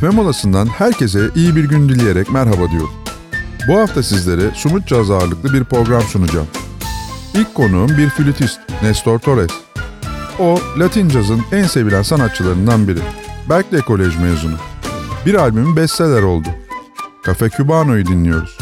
Kahve molasından herkese iyi bir gün dileyerek merhaba diyorum. Bu hafta sizlere Sumut Caz ağırlıklı bir program sunacağım. İlk konuğum bir flütist, Nestor Torres. O, Latin cazın en sevilen sanatçılarından biri. Berkeley Kolej mezunu. Bir albümü bestseller oldu. Cafe Cubano'yu dinliyoruz.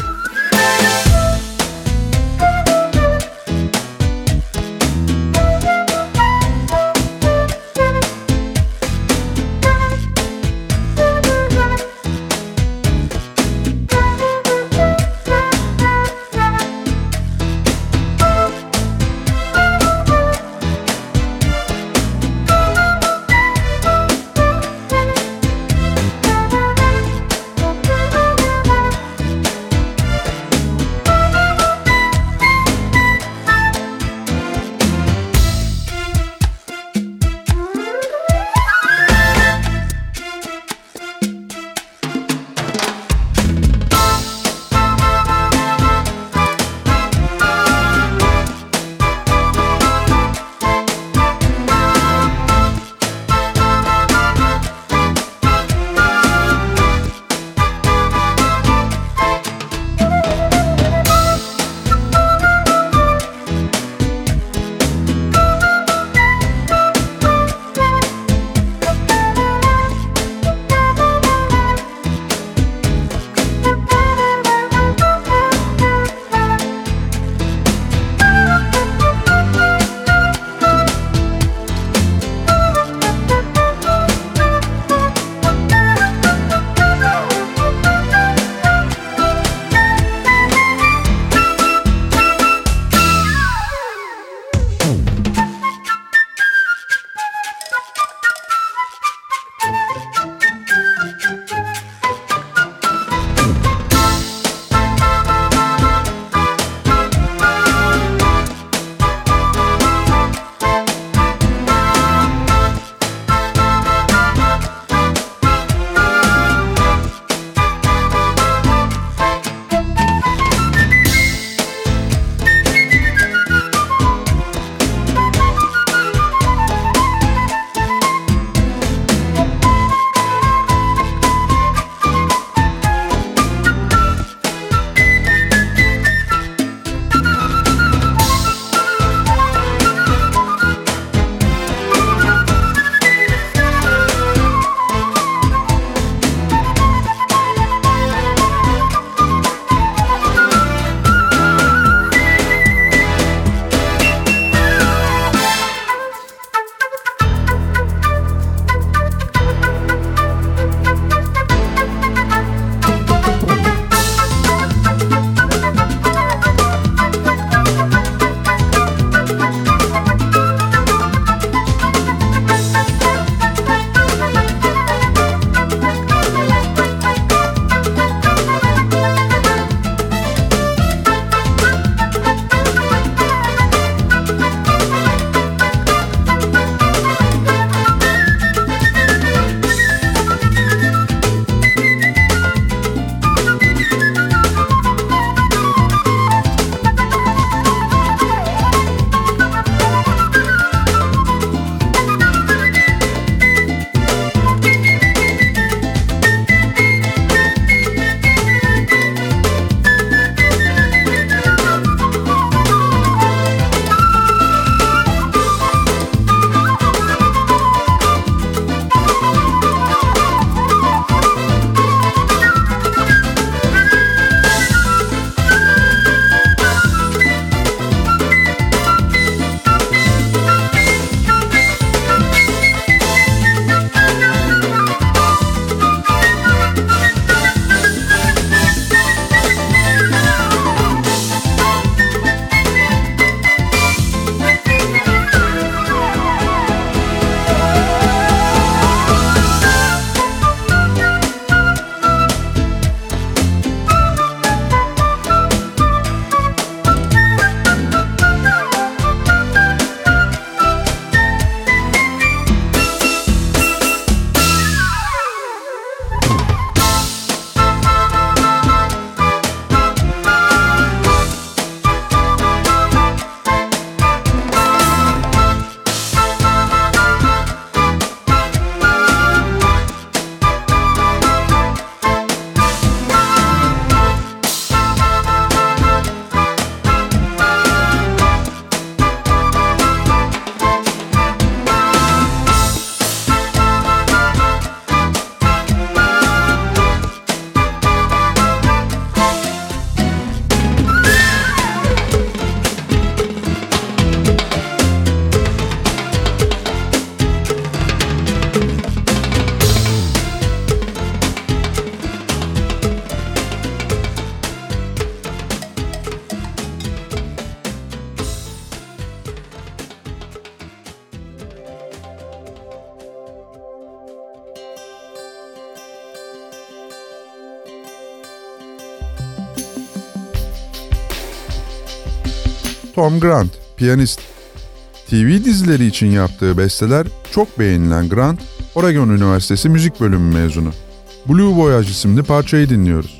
Tom Grant, piyanist. TV dizileri için yaptığı besteler çok beğenilen Grant, Oregon Üniversitesi Müzik Bölümü mezunu. Blue Voyage isimli parçayı dinliyoruz.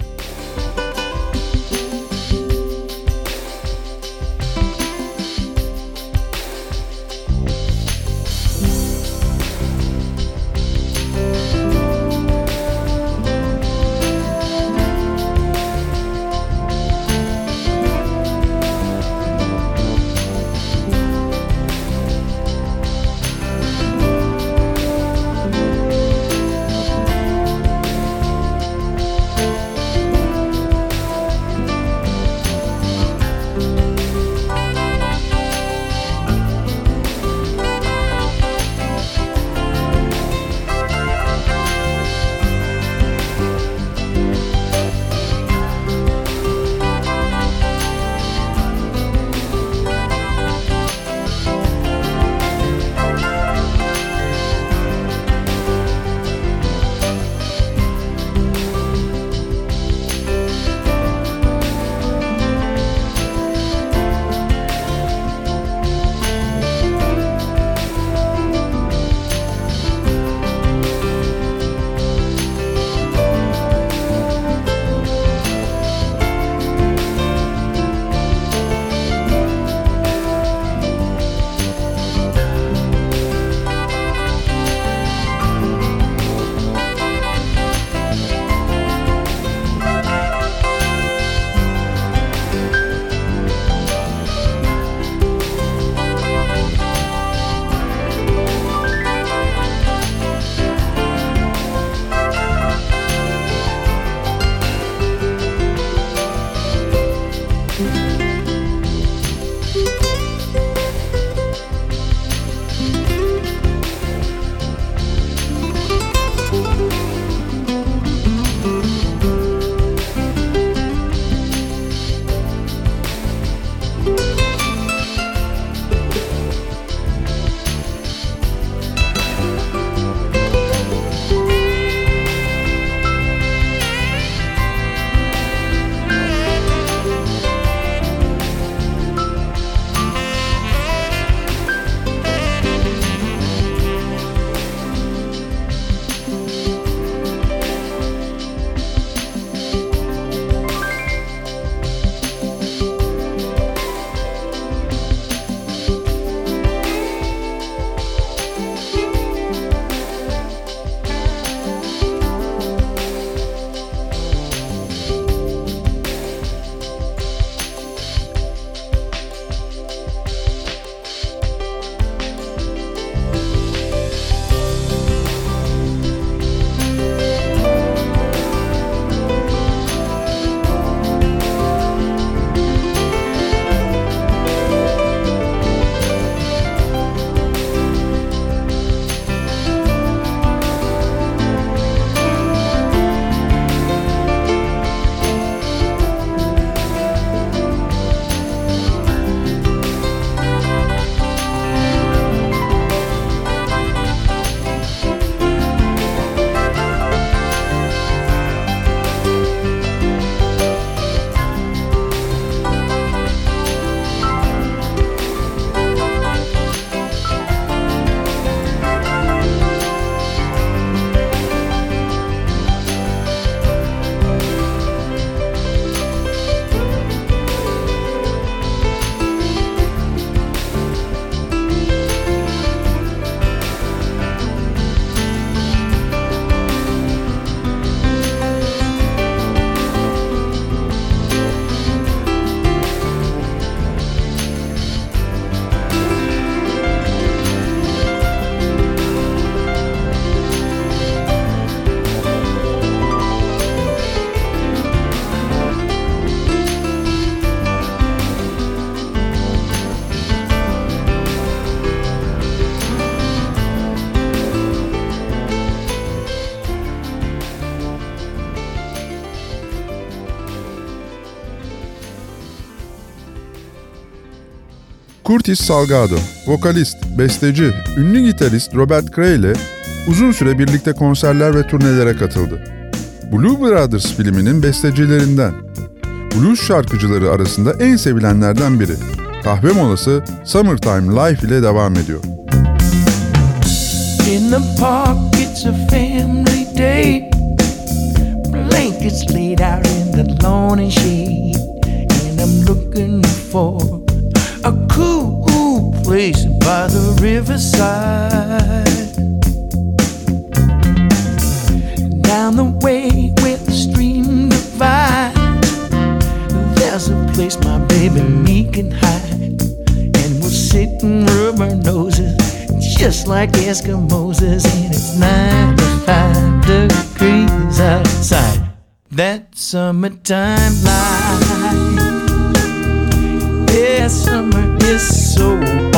Curtis Salgado, vokalist, besteci, ünlü gitarist Robert Cray ile uzun süre birlikte konserler ve turnelere katıldı. Blue Brothers filminin bestecilerinden. Blues şarkıcıları arasında en sevilenlerden biri. Kahve molası Summertime Life ile devam ediyor. In the park it's a family day Blankets laid out in the lawn and shade And I'm looking for a cool place by the riverside. Down the way where the stream divides There's a place my baby me can hide. And we'll sit and rub our noses Just like Eskimos And it's 95 degrees outside. That summertime Yeah, summer is so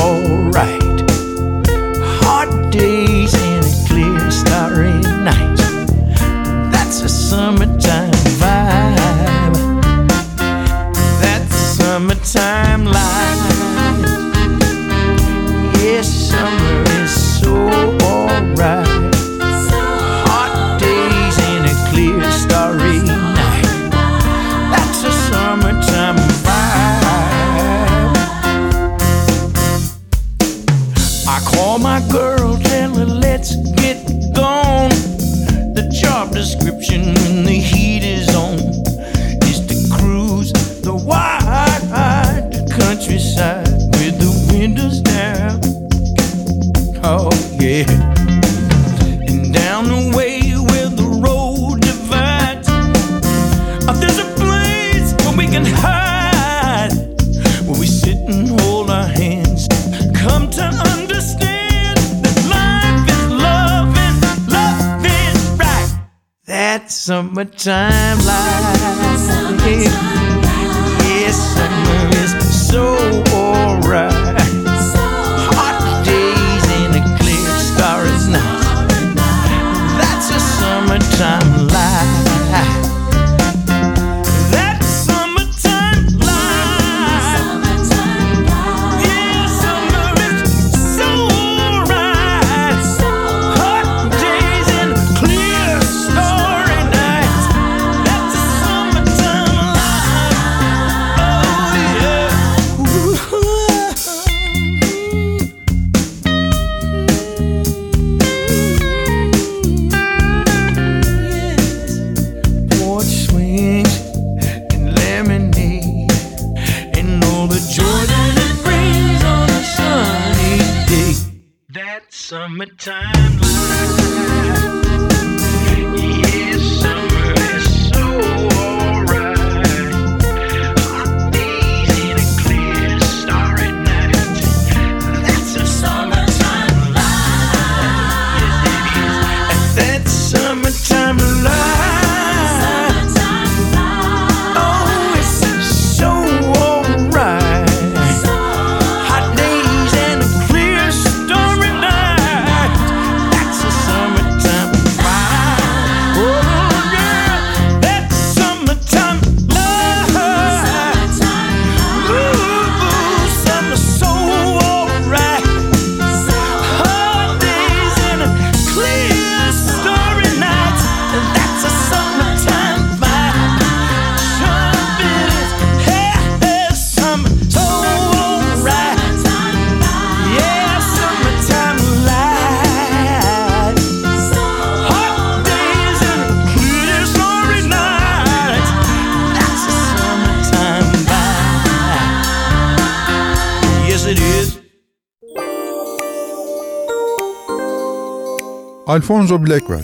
Alfonso Blackwell,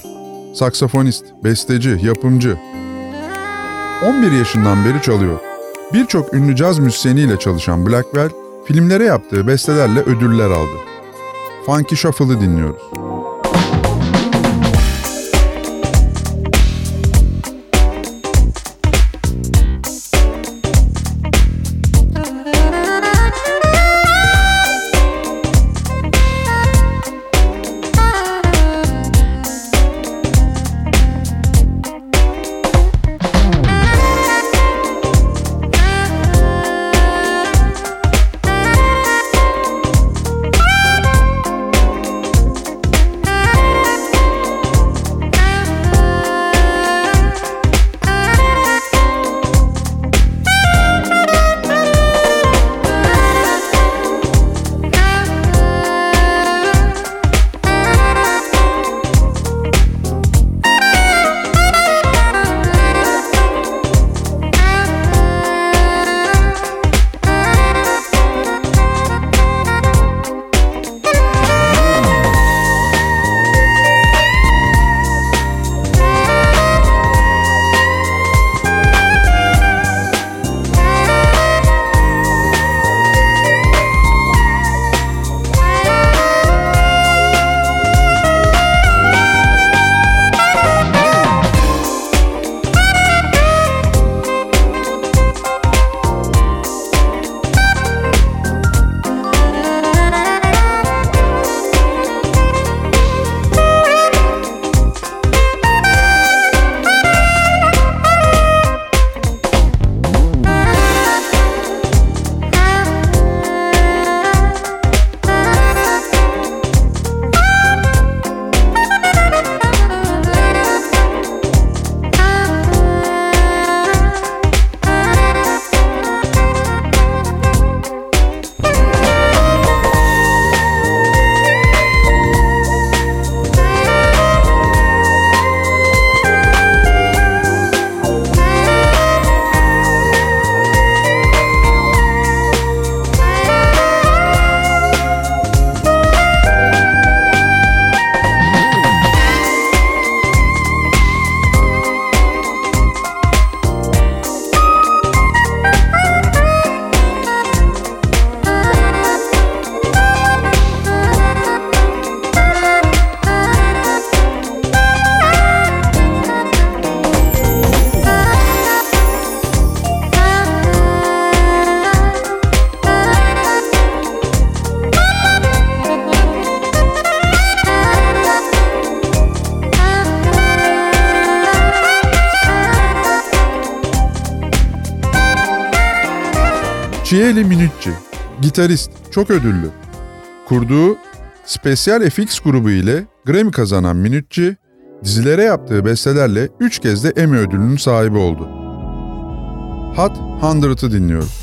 saksafonist, besteci, yapımcı. 11 yaşından beri çalıyor. Birçok ünlü caz müzisyeniyle çalışan Blackwell, filmlere yaptığı bestelerle ödüller aldı. Funky Shuffle'ı dinliyoruz. Chieli Minucci, gitarist, çok ödüllü. Kurduğu Special FX grubu ile Grammy kazanan Minucci, dizilere yaptığı bestelerle 3 kez de Emmy ödülünün sahibi oldu. Hot 100'ı dinliyoruz.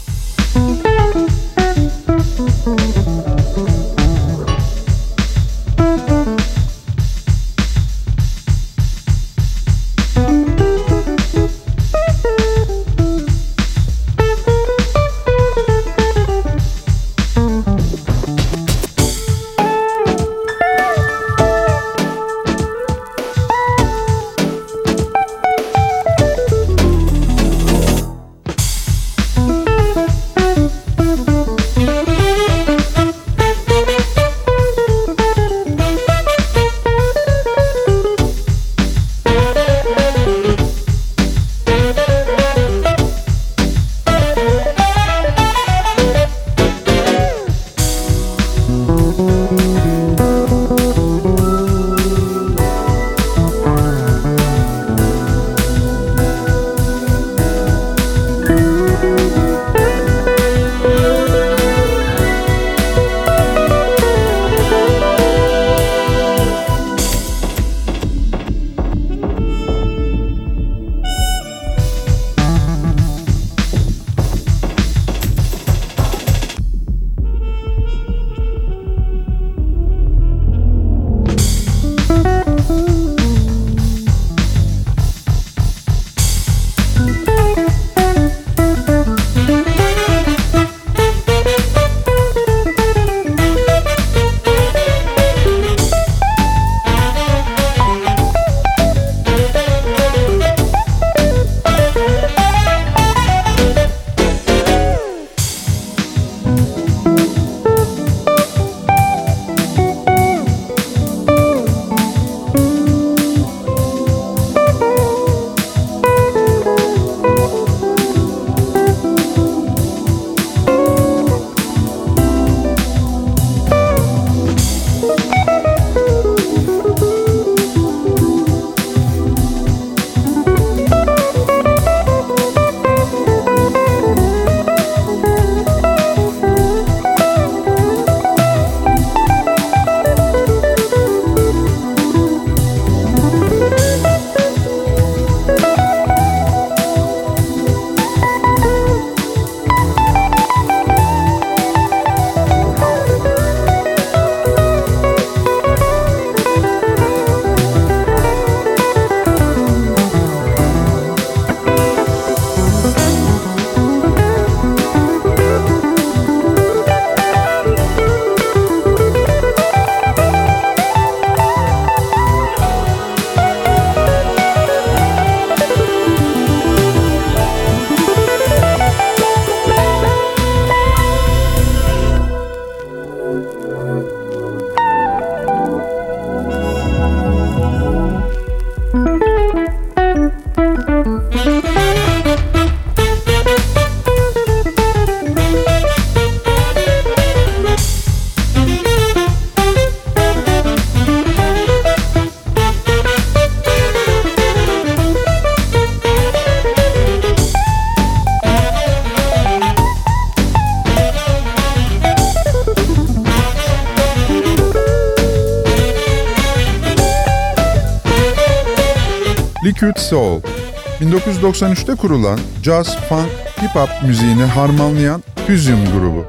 1993'te kurulan jazz, funk, hip hop müziğini harmanlayan Fusion grubu.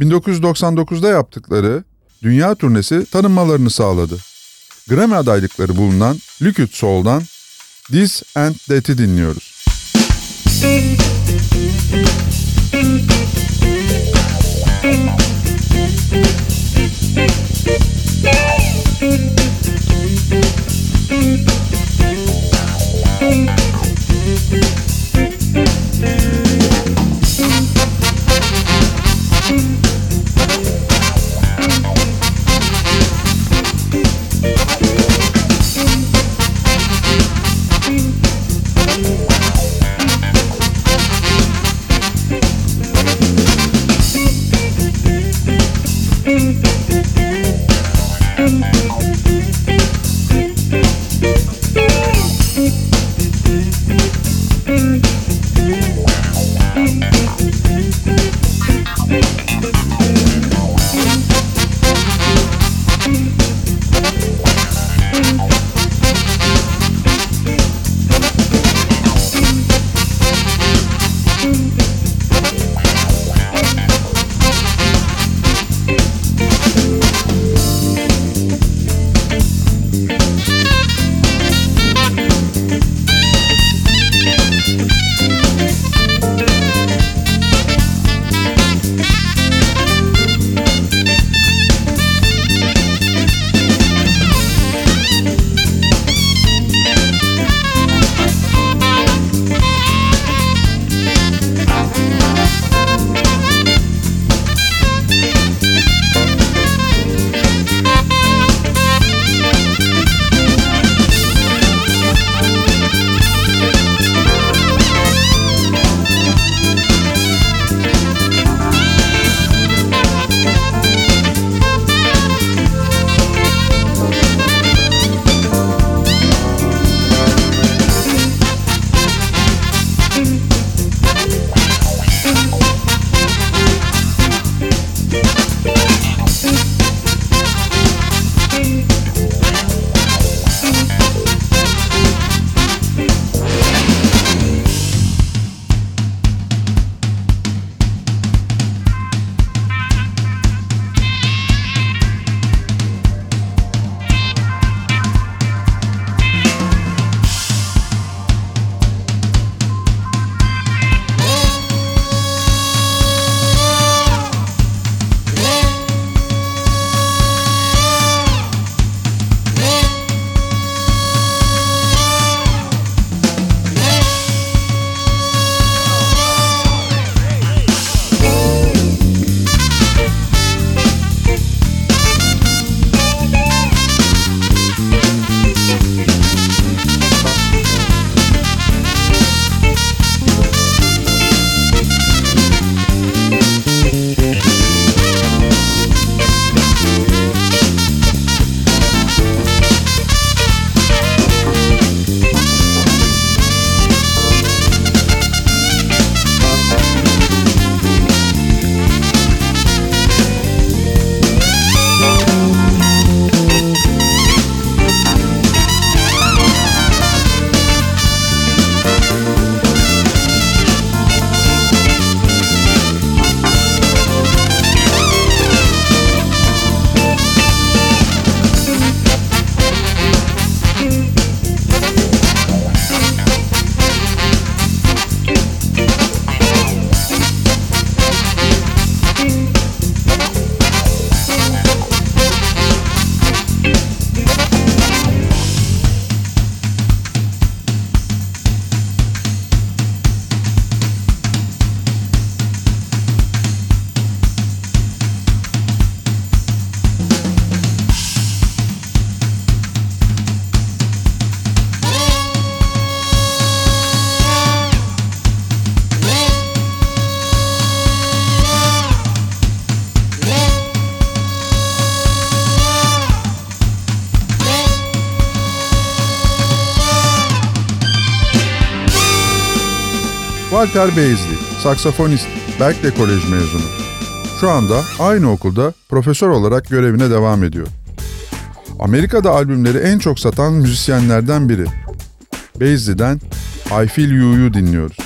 1999'da yaptıkları dünya turnesi tanınmalarını sağladı. Grammy adaylıkları bulunan Liquid Soul'dan This and That'i dinliyoruz. Müzik Walter Beasley, saksafonist, Berkeley Kolej mezunu. Şu anda aynı okulda profesör olarak görevine devam ediyor. Amerika'da albümleri en çok satan müzisyenlerden biri. Beasley'den I Feel You'yu dinliyoruz.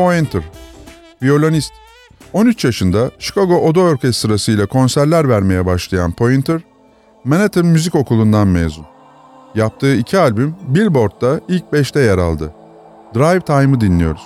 Pointer, violonist. 13 yaşında Chicago Oda Orkestrası ile konserler vermeye başlayan Pointer, Manhattan Müzik Okulu'ndan mezun. Yaptığı iki albüm Billboard'da ilk 5'te yer aldı. Drive Time'ı dinliyoruz.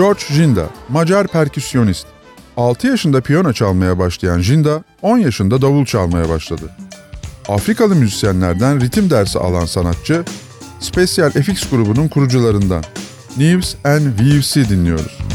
George Jinda, Macar perküsyonist. 6 yaşında piyano çalmaya başlayan Jinda, 10 yaşında davul çalmaya başladı. Afrikalı müzisyenlerden ritim dersi alan sanatçı, Special FX grubunun kurucularından Neves and Weaves'i dinliyoruz.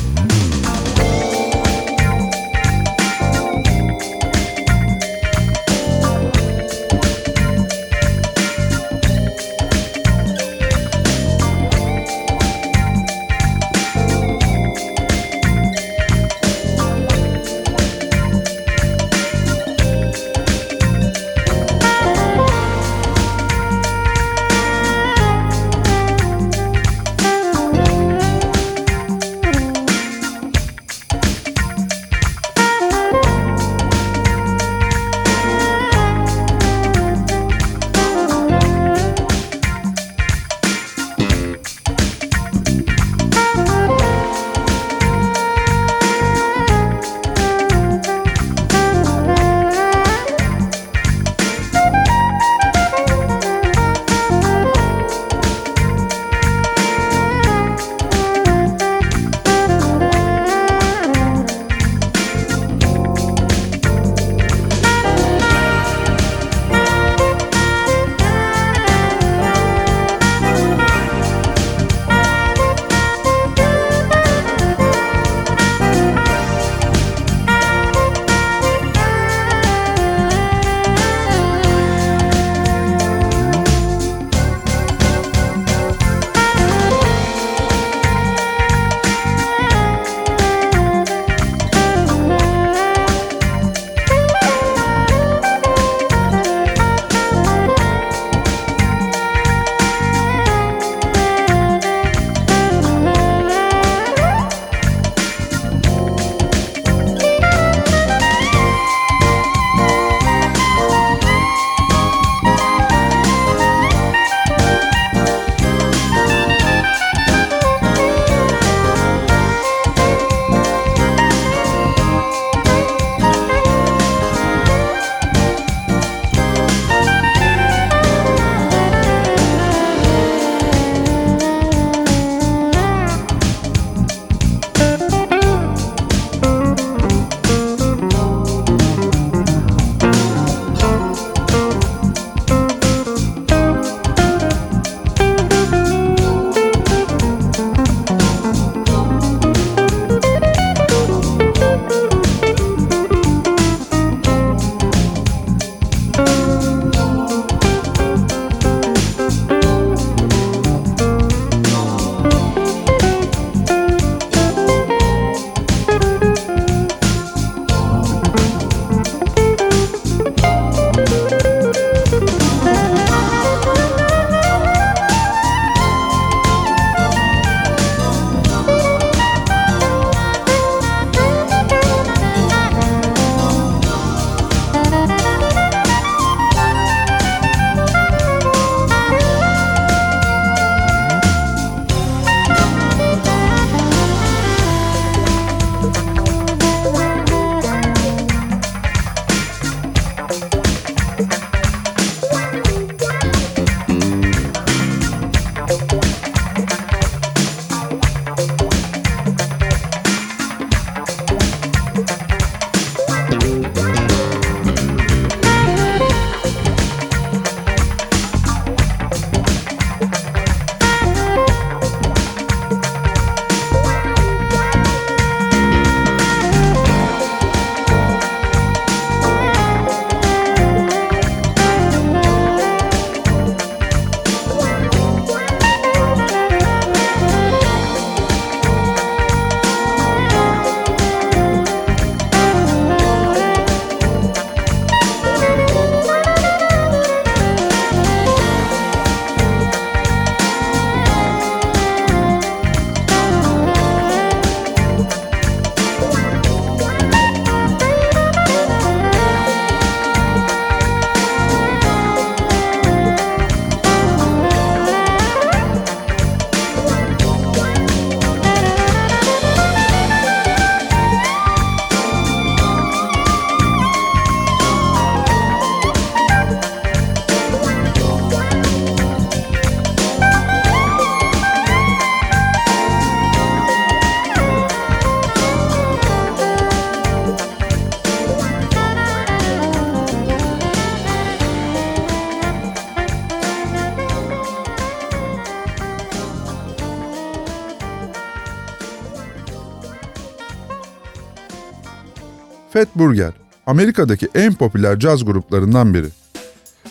Fat Burger, Amerika'daki en popüler caz gruplarından biri.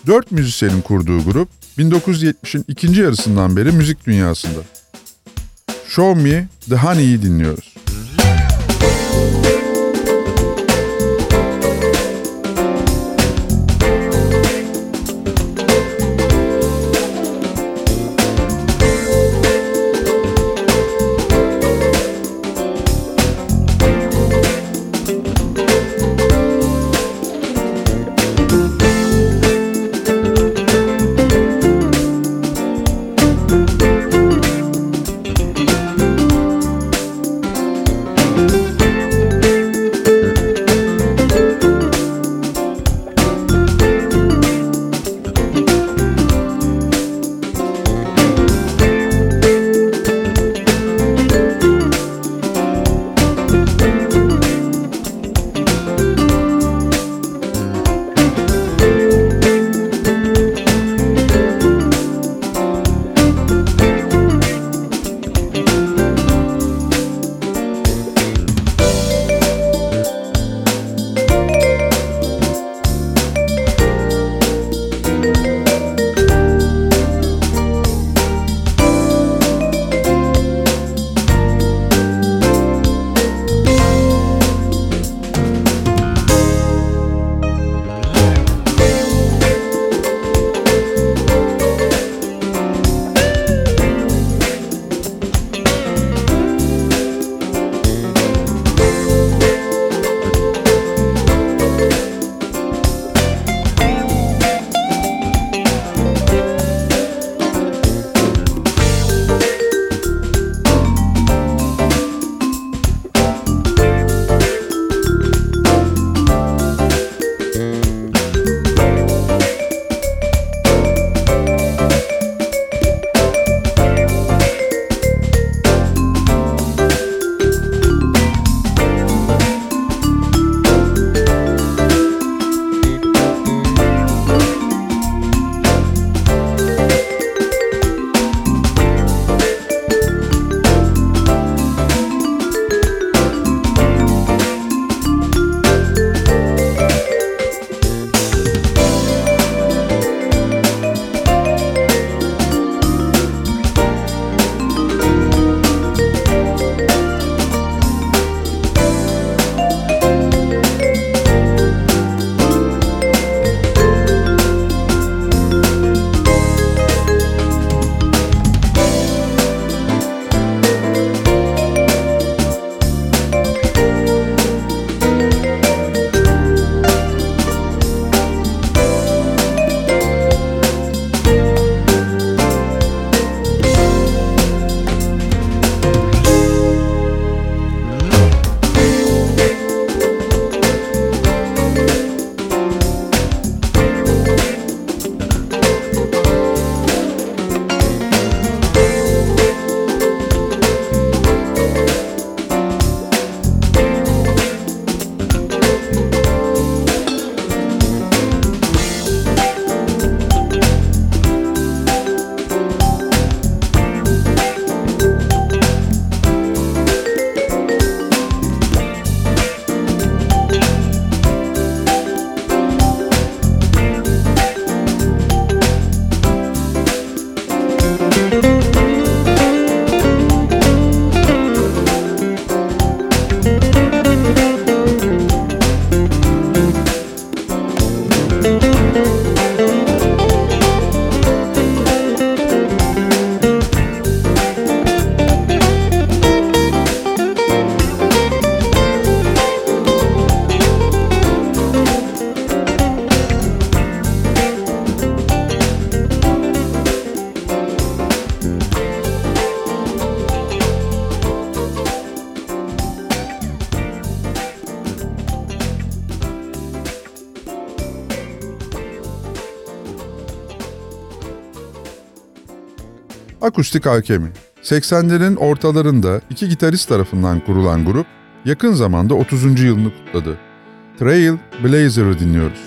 Dört müzisyenin kurduğu grup, 1970'in ikinci yarısından beri müzik dünyasında. Show Me The Honey'yi dinliyoruz. Akustik Alkemi 80'lerin ortalarında iki gitarist tarafından kurulan grup yakın zamanda 30. yılını kutladı. Trail Blazer'ı dinliyoruz.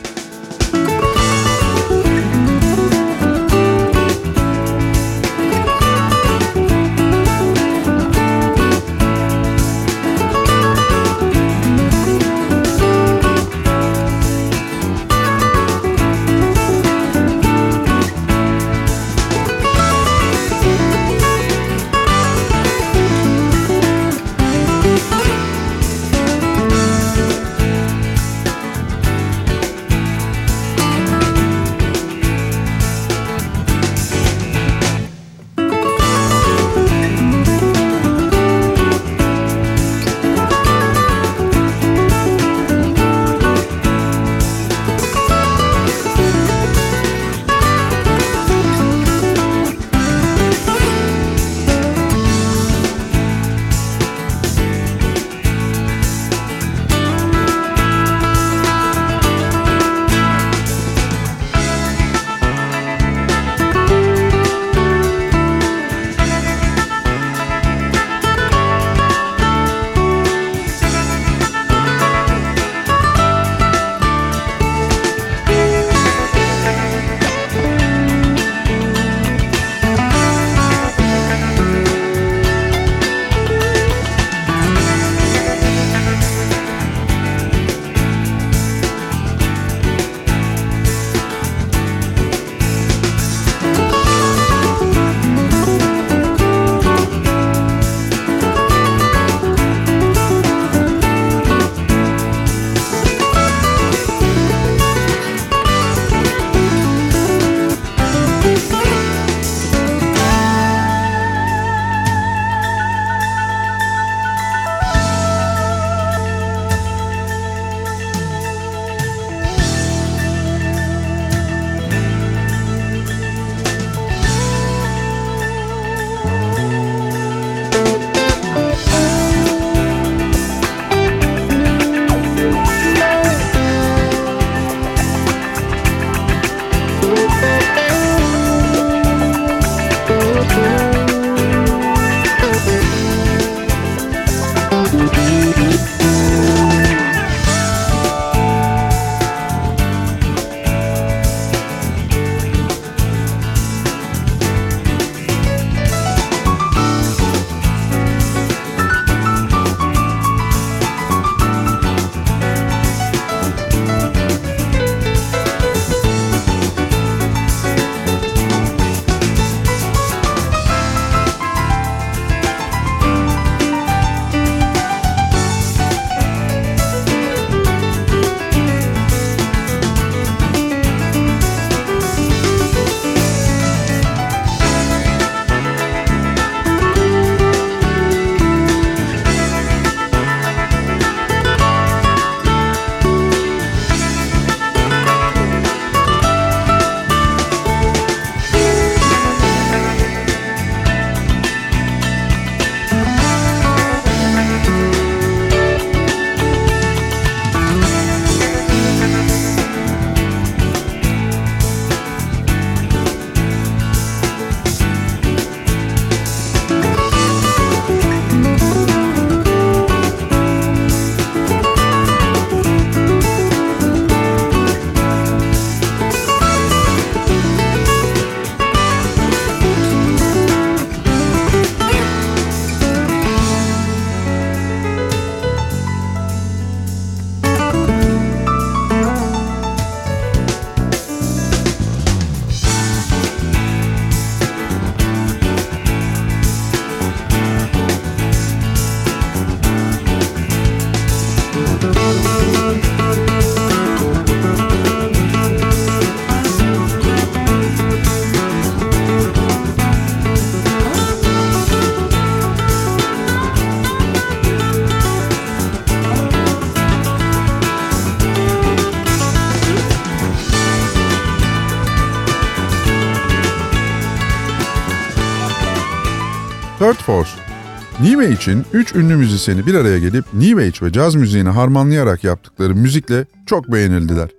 New için 3 ünlü müzisyeni bir araya gelip New Age ve caz müziğini harmanlayarak yaptıkları müzikle çok beğenildiler.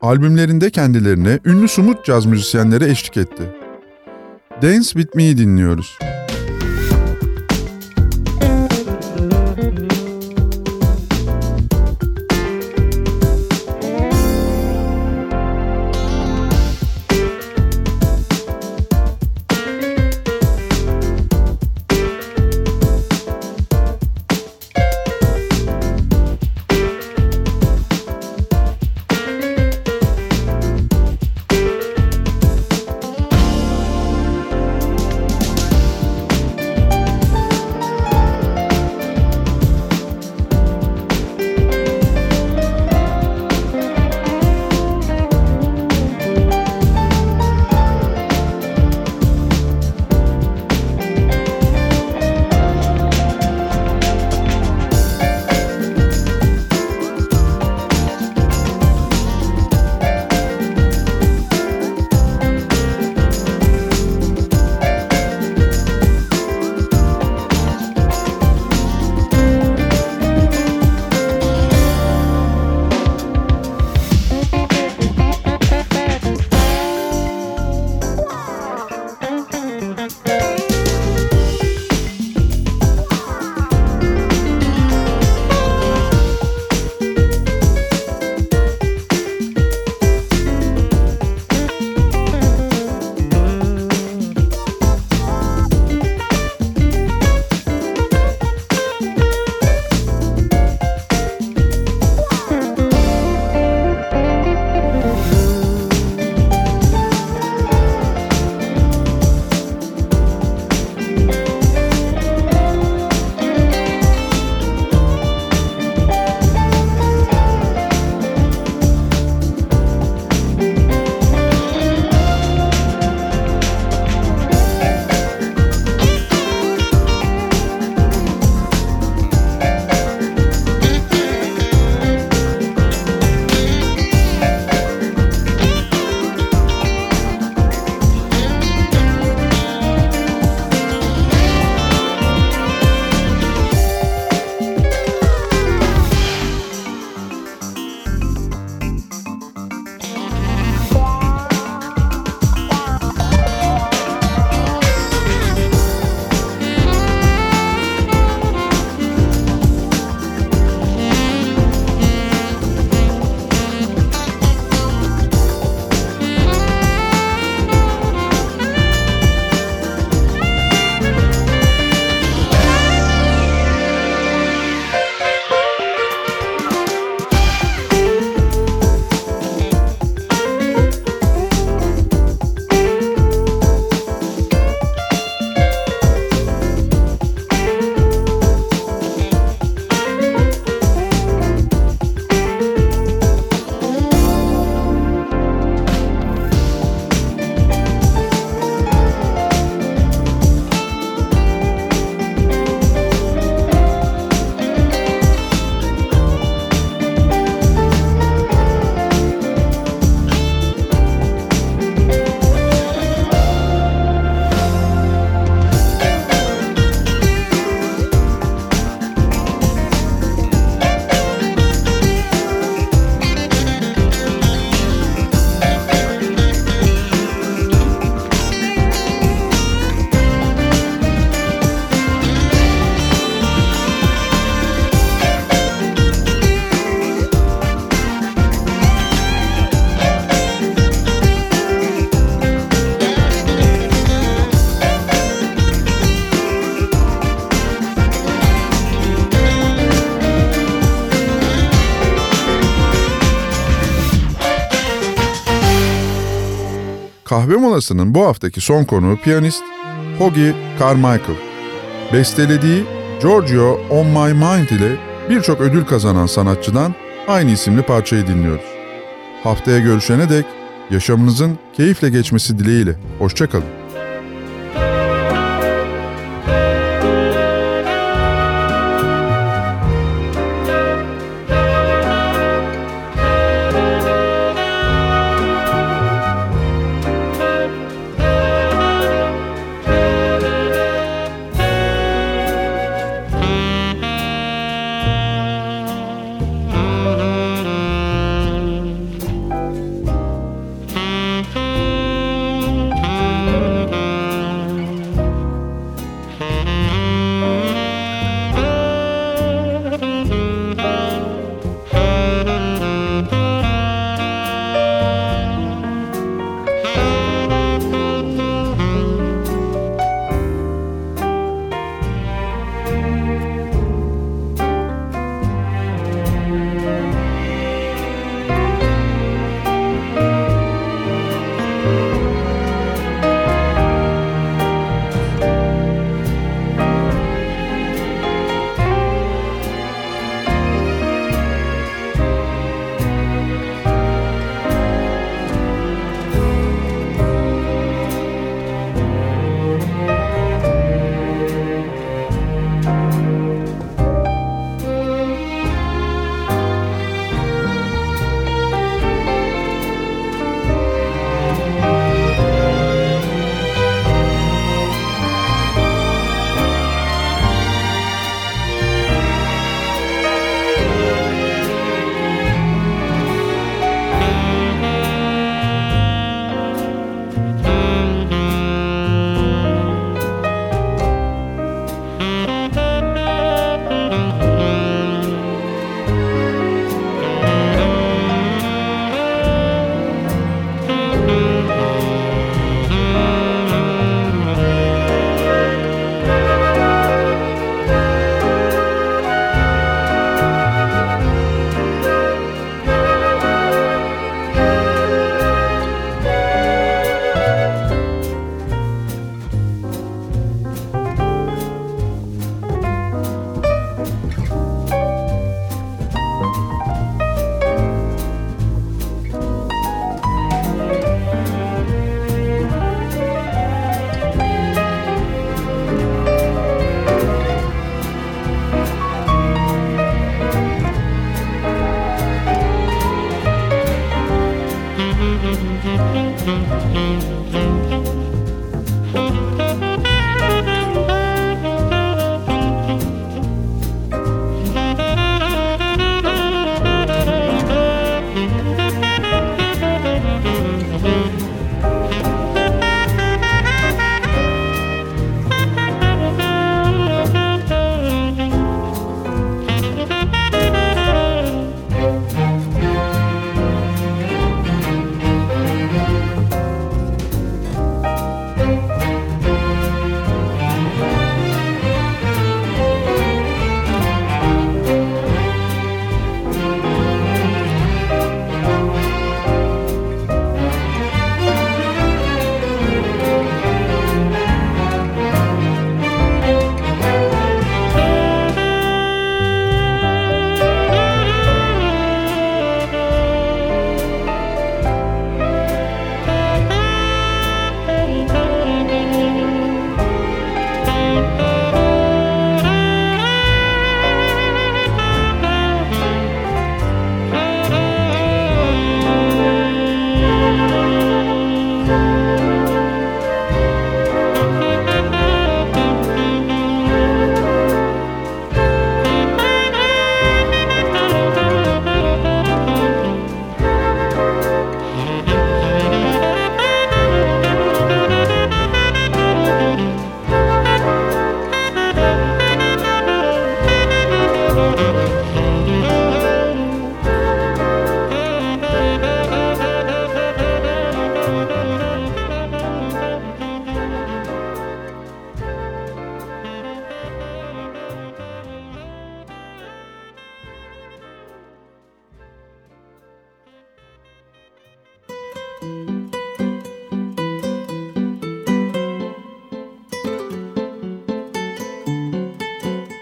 Albümlerinde kendilerine ünlü sumut caz müzisyenleri eşlik etti. Dance With Me'yi dinliyoruz. Molasının bu haftaki son konuğu piyanist Hoagie Carmichael. Bestelediği Giorgio On My Mind ile birçok ödül kazanan sanatçıdan aynı isimli parçayı dinliyoruz. Haftaya görüşene dek yaşamınızın keyifle geçmesi dileğiyle. Hoşçakalın.